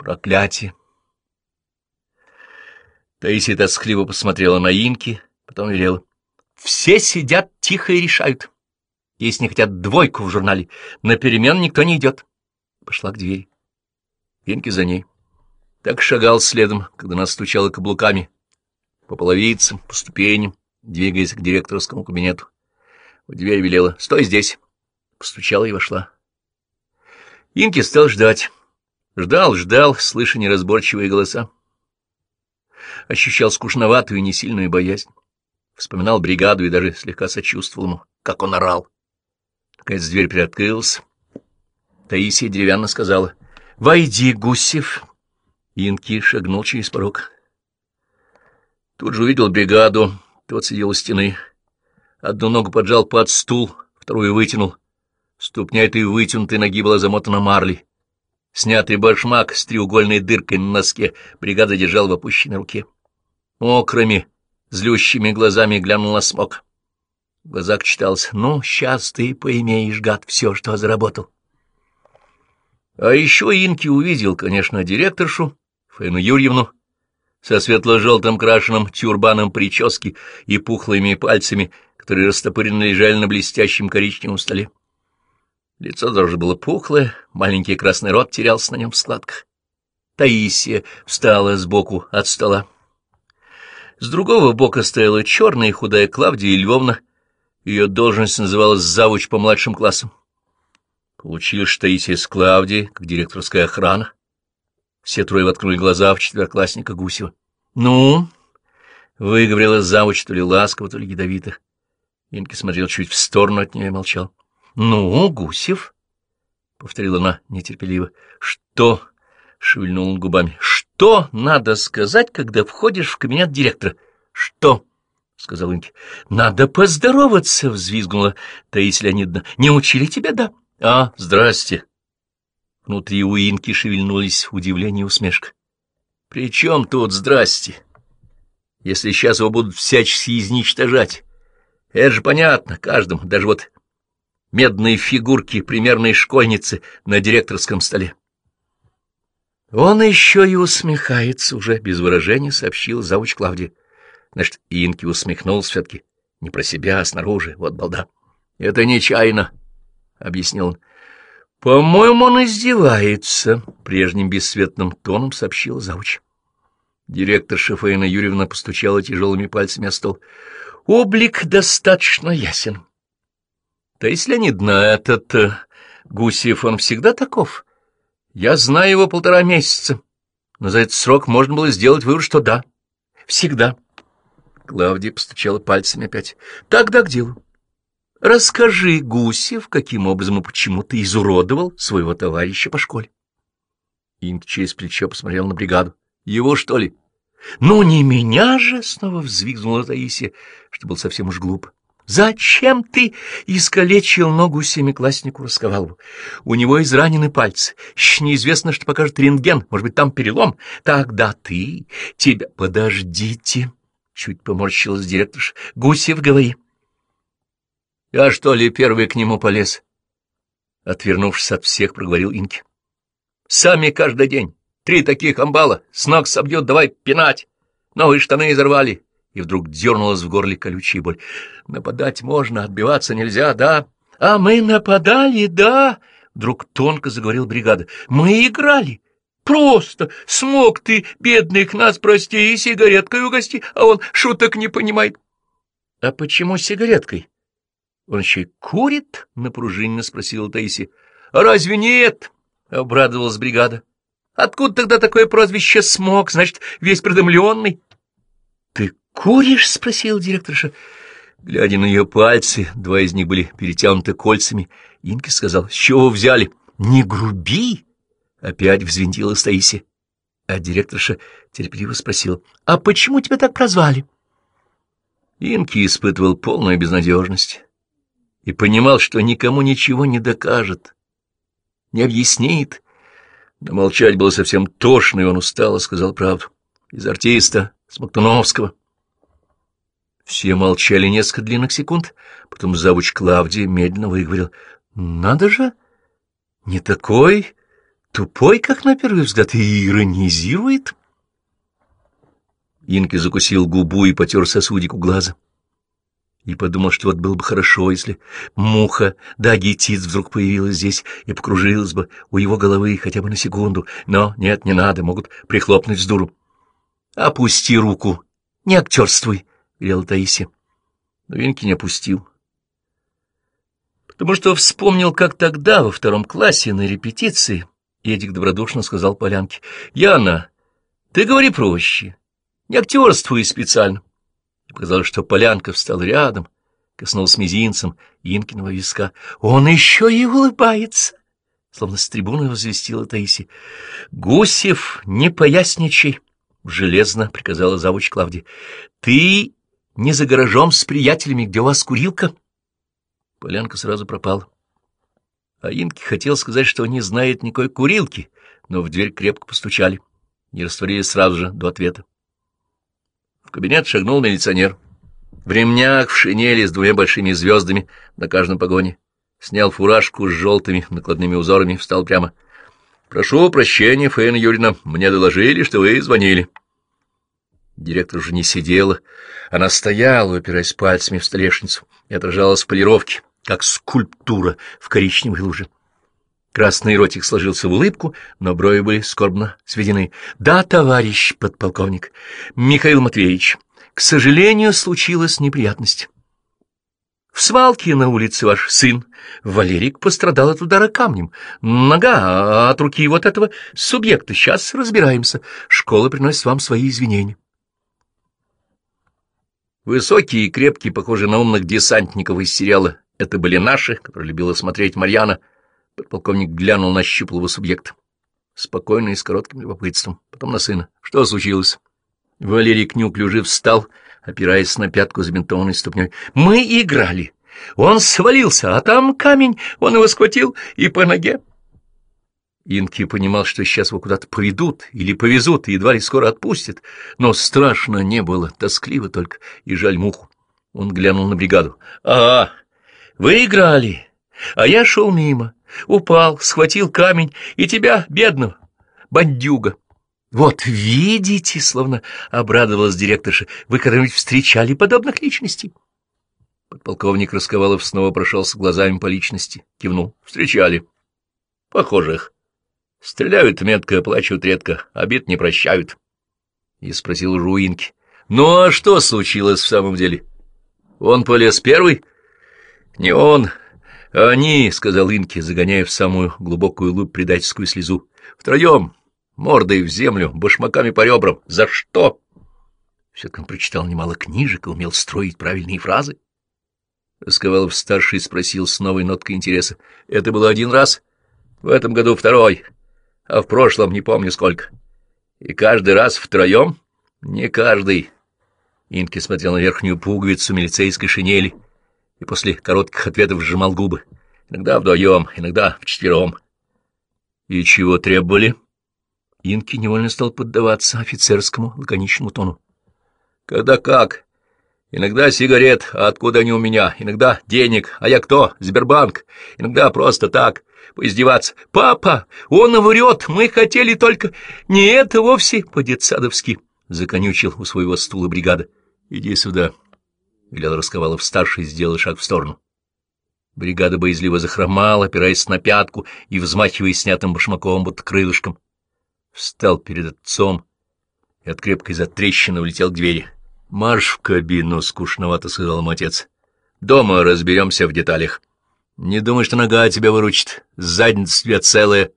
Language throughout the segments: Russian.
Проклятие! Таисия тоскливо посмотрела на Инки, потом велела. Все сидят тихо и решают. Если не хотят двойку в журнале, на перемен никто не идет. Пошла к двери. Инки за ней. Так шагал следом, когда нас стучала каблуками по половицам, по ступеням, двигаясь к директорскому кабинету. В дверь велела «Стой здесь!» Постучала и вошла. Инки стал ждать. Ждал, ждал, слыша неразборчивые голоса. Ощущал скучноватую и несильную боязнь. Вспоминал бригаду и даже слегка сочувствовал ему, как он орал. Наконец дверь приоткрылась. Таисия деревянно сказала «Войди, Гусев!» Инки шагнул через порог. Тут же увидел бригаду. Тот сидел у стены. Одну ногу поджал под стул, вторую вытянул. Ступня этой вытянутой ноги была замотана марлей. Снятый башмак с треугольной дыркой на носке бригада держал в опущенной руке. Мокрыми, злющими глазами глянул на смог. В глазах читалось «Ну, сейчас ты поимеешь, гад, все, что заработал». А еще Инки увидел, конечно, директоршу, Фаину Юрьевну, со светло-желтым крашеным тюрбаном прически и пухлыми пальцами, которые растопыренно лежали на блестящем коричневом столе. Лицо тоже было пухлое, маленький красный рот терялся на нем в складках. Таисия встала сбоку от стола. С другого бока стояла черная и худая Клавдия Львовна. Ее должность называлась завуч по младшим классам. Получилось, что Таисия с Клавдией, как директорская охрана. Все трое воткнули глаза в четвероклассника Гусева. — Ну? — выговорила завуч то ли ласково, то ли ядовито. Инки смотрел чуть в сторону от нее и молчал. — Ну, Гусев? — повторила она нетерпеливо. — Что? — шевельнул он губами. — Что надо сказать, когда входишь в кабинет директора? — Что? — сказал Инки. — Надо поздороваться, — взвизгнула Таисия Леонидовна. — Не учили тебя, да? — А, здрасте. Внутри у Инки шевельнулись удивление и усмешка. — При чем тут здрасте? Если сейчас его будут всячески изничтожать, это же понятно каждому, даже вот медные фигурки примерной школьницы на директорском столе. Он еще и усмехается уже, без выражения сообщил завуч Клавдия. Значит, Инки усмехнулся все-таки не про себя, а снаружи, вот балда. — Это нечаянно, — объяснил он. — По-моему, он издевается, — прежним бесцветным тоном сообщил завуч. Директор Шефаина Юрьевна постучала тяжелыми пальцами о стол. — Облик достаточно ясен. — Да если не дна этот э, Гусев, он всегда таков. Я знаю его полтора месяца, но за этот срок можно было сделать вывод, что да, всегда. Клавдия постучала пальцами опять. — Тогда к делу. Расскажи, Гусев, каким образом и почему ты изуродовал своего товарища по школе. Инг через плечо посмотрел на бригаду. Его, что ли? Ну, не меня же, снова взвизгнула Таисия, что был совсем уж глуп. Зачем ты искалечил ногу семикласснику Расковалову? У него изранены пальцы. Еще неизвестно, что покажет рентген. Может быть, там перелом. Тогда ты... Тебя... Подождите. Чуть поморщилась директорша. Гусев, говори. Я что ли первый к нему полез? Отвернувшись от всех, проговорил Инки. Сами каждый день. Три таких амбала. С ног собьет, давай пинать. Новые штаны изорвали. И вдруг дернулась в горле колючая боль. Нападать можно, отбиваться нельзя, да? А мы нападали, да? Вдруг тонко заговорил бригада. Мы играли. Просто смог ты, бедных нас, прости, и сигареткой угости, а он шуток не понимает. — А почему сигареткой? Он еще и курит? — напружиненно спросила Таисия. — Разве нет? — обрадовалась бригада. — Откуда тогда такое прозвище «Смог», значит, весь придымленный? — Ты куришь? — спросила директорша. Глядя на ее пальцы, два из них были перетянуты кольцами, Инки сказал, — С чего взяли? — Не груби! — опять взвинтила Таисия. А директорша терпеливо спросила, — А почему тебя так прозвали? Инки испытывал полную безнадежность и понимал, что никому ничего не докажет, не объяснит. Но молчать было совсем тошно, и он устало сказал правду. Из артиста Смоктуновского. Все молчали несколько длинных секунд, потом завуч Клавдия медленно выговорил. — Надо же! Не такой тупой, как на первый взгляд, и иронизирует. Инки закусил губу и потер сосудик у глаза. И подумал, что вот было бы хорошо, если муха да гетиц вдруг появилась здесь и покружилась бы у его головы хотя бы на секунду. Но нет, не надо, могут прихлопнуть с дуру. — Опусти руку, не актерствуй, — велела Таисия. Но Винки не опустил. Потому что вспомнил, как тогда, во втором классе, на репетиции, Эдик добродушно сказал Полянке, — Яна, ты говори проще, не актерствуй специально. И показалось, что Полянка встал рядом, коснулась мизинцем Инкиного виска. Он еще и улыбается, словно с трибуны возвестила Таисия. — Гусев, не поясничай, — железно приказала завуч Клавдия. — Ты не за гаражом с приятелями, где у вас курилка? Полянка сразу пропала. А Инки хотел сказать, что не знает никакой курилки, но в дверь крепко постучали. Не растворились сразу же до ответа. В кабинет шагнул милиционер. В ремнях, в шинели с двумя большими звездами на каждом погоне. Снял фуражку с желтыми накладными узорами, встал прямо. — Прошу прощения, Фаина Юрьевна, мне доложили, что вы звонили. Директор уже не сидела. Она стояла, упираясь пальцами в столешницу, и отражалась в полировке, как скульптура в коричневой луже. Красный ротик сложился в улыбку, но брови были скорбно сведены. — Да, товарищ подполковник, Михаил Матвеевич, к сожалению, случилась неприятность. В свалке на улице ваш сын, Валерик, пострадал от удара камнем. Нога от руки вот этого субъекта. Сейчас разбираемся. Школа приносит вам свои извинения. Высокие и крепкие, похожие на умных десантников из сериала «Это были наши», которые любила смотреть Марьяна, — Подполковник глянул на щуплого субъекта. Спокойно и с коротким любопытством. Потом на сына. Что случилось? Валерий неуклюже встал, опираясь на пятку забинтованной ступней. Мы играли. Он свалился, а там камень. Он его схватил и по ноге. Инки понимал, что сейчас его куда-то поведут или повезут, и едва ли скоро отпустят. Но страшно не было, тоскливо только, и жаль муху. Он глянул на бригаду. — Ага, вы играли, а я шел мимо. Упал, схватил камень, и тебя, бедного, бандюга. Вот видите, словно обрадовалась директорша, вы когда-нибудь встречали подобных личностей? Подполковник Расковалов снова прошелся глазами по личности, кивнул. Встречали. Похожих. Стреляют метко, плачут редко, обид не прощают. И спросил Руинки. Ну а что случилось в самом деле? Он полез первый? Не он, «Они», — сказал Инки, загоняя в самую глубокую луп предательскую слезу, — «втроем, мордой в землю, башмаками по ребрам. За что?» Все-таки он прочитал немало книжек и умел строить правильные фразы. Расковалов-старший спросил с новой ноткой интереса. «Это было один раз? В этом году второй, а в прошлом не помню сколько. И каждый раз втроем? Не каждый». Инки смотрел на верхнюю пуговицу милицейской шинели — и после коротких ответов сжимал губы. Иногда вдвоем, иногда вчетвером. И чего требовали? Инки невольно стал поддаваться офицерскому лаконичному тону. Когда как? Иногда сигарет, а откуда они у меня? Иногда денег, а я кто? Сбербанк. Иногда просто так, поиздеваться. Папа, он врет, мы хотели только... Не это вовсе по-детсадовски, — законючил у своего стула бригада. Иди сюда. — велел Расковалов-старший, сделал шаг в сторону. Бригада боязливо захромала, опираясь на пятку и взмахивая снятым башмаком, будто крылышком. Встал перед отцом и от крепкой затрещины улетел к двери. — Марш в кабину, — скучновато сказал ему отец. — Дома разберемся в деталях. Не думай, что нога тебя выручит. Задница тебя целая.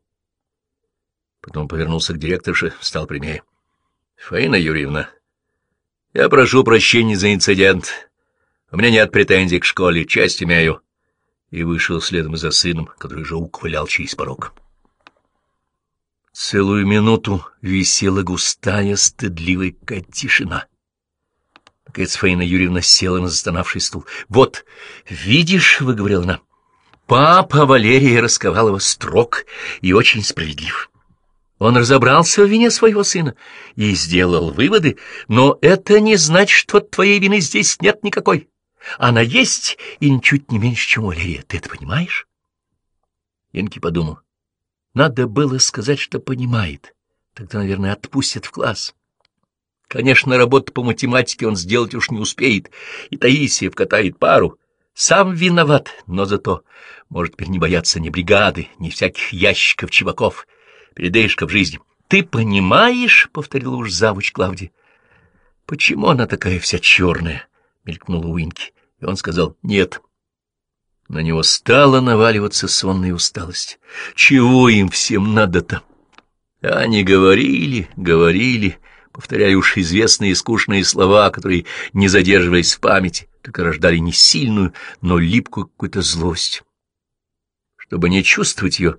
Потом повернулся к директорше, встал прямее. — Фаина Юрьевна, я прошу прощения за инцидент. У меня нет претензий к школе, часть имею. И вышел следом за сыном, который же ухвалял через порог. Целую минуту висела густая, стыдливая тишина. Наконец Фаина Юрьевна села на застонавший стул. — Вот, видишь, — выговорила она, — папа Валерия Расковалова строг и очень справедлив. Он разобрался в вине своего сына и сделал выводы, но это не значит, что твоей вины здесь нет никакой. Она есть и ничуть не меньше, чем Валерия. Ты это понимаешь? Янки подумал. Надо было сказать, что понимает. Тогда, наверное, отпустят в класс. Конечно, работу по математике он сделать уж не успеет, и Таисия вкатает пару. Сам виноват, но зато может теперь не бояться ни бригады, ни всяких ящиков-чебаков, передышка в жизни. «Ты понимаешь?» — повторила уж завуч Клавдия. «Почему она такая вся черная?» — мелькнула Уинки. И он сказал «нет». На него стала наваливаться сонная усталость. Чего им всем надо-то? Они говорили, говорили, повторяя уж известные скучные слова, которые, не задерживаясь в памяти, только рождали не сильную, но липкую какую-то злость. Чтобы не чувствовать ее,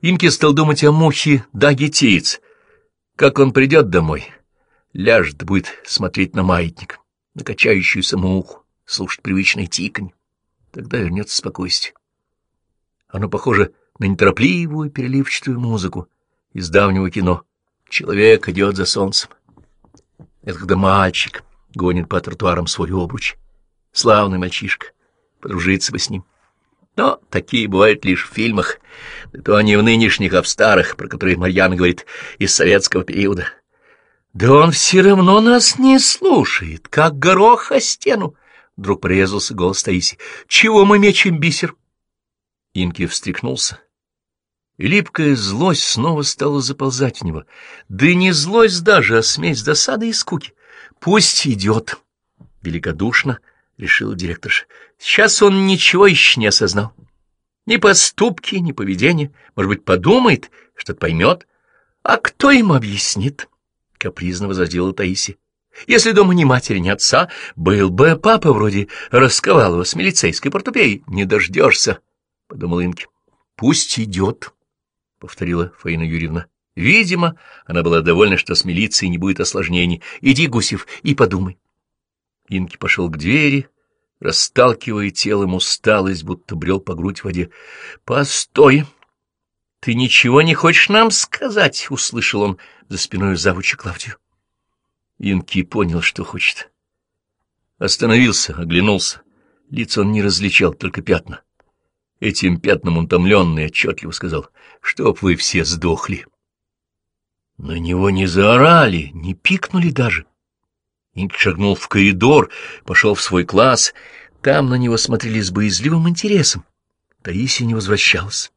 Инки стал думать о мухе Дагетиец. Как он придет домой, ляжет, будет смотреть на маятник, на качающуюся муху, слушать привычное тиканье. Тогда вернется спокойствие. Оно похоже на неторопливую переливчатую музыку из давнего кино. Человек идет за солнцем. Это когда мальчик гонит по тротуарам свой обруч. Славный мальчишка. Подружиться бы с ним. Но такие бывают лишь в фильмах, да то они в нынешних, а в старых, про которые Марьяна говорит, из советского периода. Да он все равно нас не слушает, как горох о стену. Вдруг прорезался голос Таиси. Чего мы мечем бисер? Инки встряхнулся. И липкая злость снова стала заползать в него. Да не злость даже, а смесь досады и скуки. Пусть идет. Великодушно — решил директорша. — Сейчас он ничего еще не осознал. Ни поступки, ни поведение. Может быть, подумает, что-то поймет. А кто им объяснит? — капризно возразила Таисия. — Если дома ни матери, ни отца, был бы папа вроде Расковалова с милицейской портупеей. Не дождешься, — подумал Инки. — Пусть идет, — повторила Фаина Юрьевна. Видимо, она была довольна, что с милицией не будет осложнений. Иди, Гусев, и подумай. Инки пошел к двери, расталкивая телом усталость, будто брел по грудь в воде. — Постой! Ты ничего не хочешь нам сказать? — услышал он за спиной завуча Клавдию. Инки понял, что хочет. Остановился, оглянулся. Лица он не различал, только пятна. Этим пятном он томленный отчетливо сказал, чтоб вы все сдохли. На него не заорали, не пикнули даже. Инк шагнул в коридор, пошел в свой класс. Там на него смотрели с боязливым интересом. Таисия не возвращалась.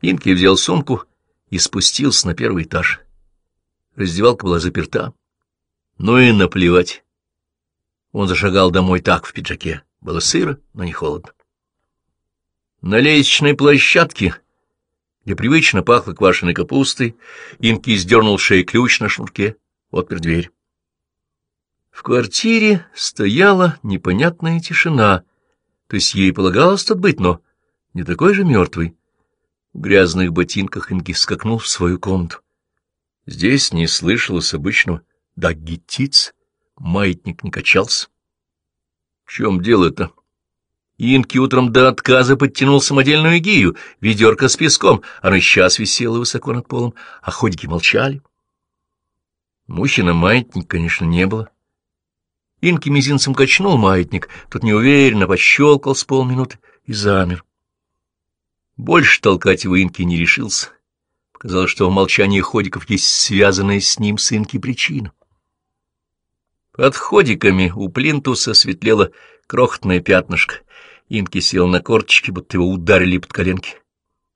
Инки взял сумку и спустился на первый этаж. Раздевалка была заперта. Ну и наплевать. Он зашагал домой так, в пиджаке. Было сыро, но не холодно. На лестничной площадке, где привычно пахло квашеной капустой, Инки сдернул шею ключ на шнурке, отпер дверь. В квартире стояла непонятная тишина, то есть ей полагалось тут быть, но не такой же мертвый. В грязных ботинках Инги скакнул в свою комнату. Здесь не слышалось обычного «да гетиц», маятник не качался. В чем дело-то? Инки утром до отказа подтянул самодельную гию, ведерко с песком, она сейчас висела высоко над полом, а ходики молчали. Мужчина маятник, конечно, не было. Инки мизинцем качнул маятник, тот неуверенно пощелкал с полминуты и замер. Больше толкать его Инки не решился. Показалось, что в молчании ходиков есть связанная с ним с Инки причина. Под ходиками у плинтуса светлело крохотное пятнышко. Инки сел на корточки, будто его ударили под коленки.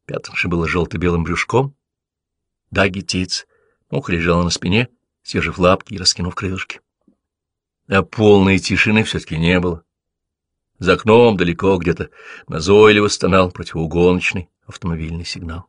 Пятнышко было желто-белым брюшком. Даги птиц. Муха лежала на спине, свежив лапки и раскинув крылышки. А полной тишины все-таки не было. За окном далеко где-то назойливо стонал противоугоночный автомобильный сигнал.